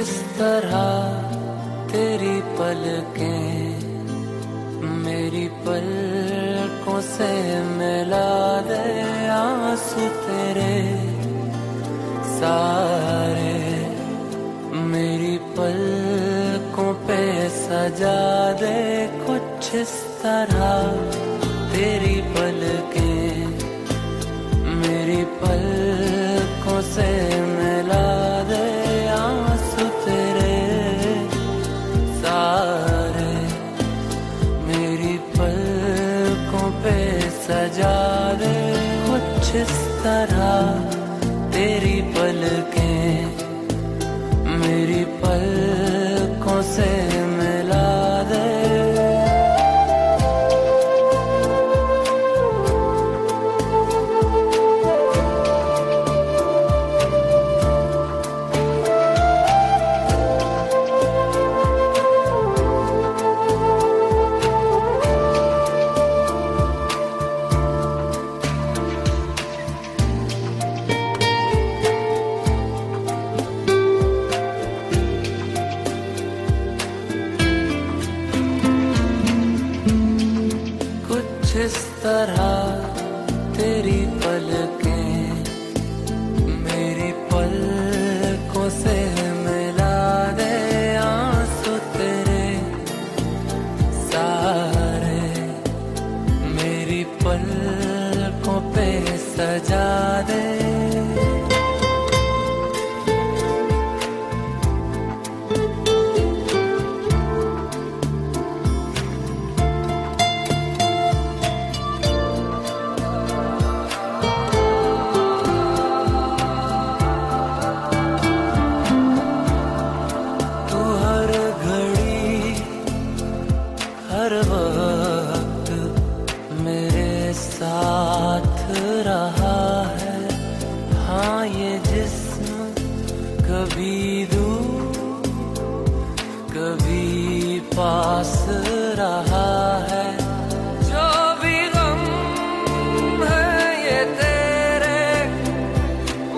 तरह तेरी पलकें मेरी पलकों से मिला दे आँसू तेरे। सारे मेरी पलकों पे सजा दे कुछ इस तरह तेरी पलकें मेरी पलकों से इस तरह तेरी पलकें मेरी पलकों से कुछ इस तरह तेरी पलकें मेरी पलकों से मिला दे आँसू तेरे सारे मेरी पलकों पे सजा दे। पास रहा है। जो भी गम है ये तेरे,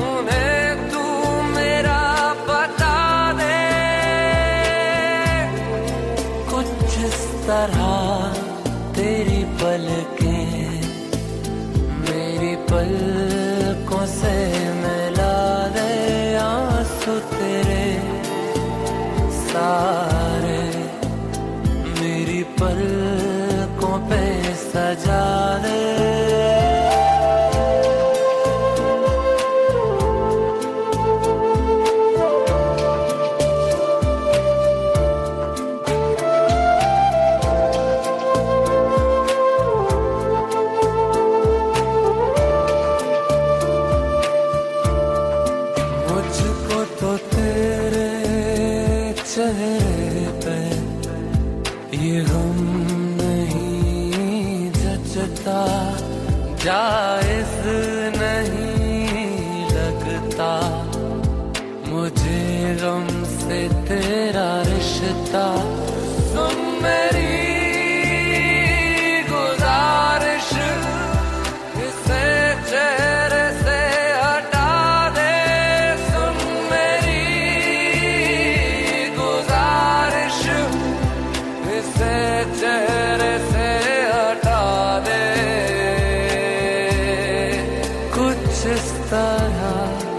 उन्हें तू मेरा बता दे। कुछ इस तरह तेरी पलकें, मेरी पलकों मुझको तो चेहरे पे ये नहीं जचता जायज़ नहीं लगता? मुझे गम से तेरा रिश्ता सुन मेरी तरह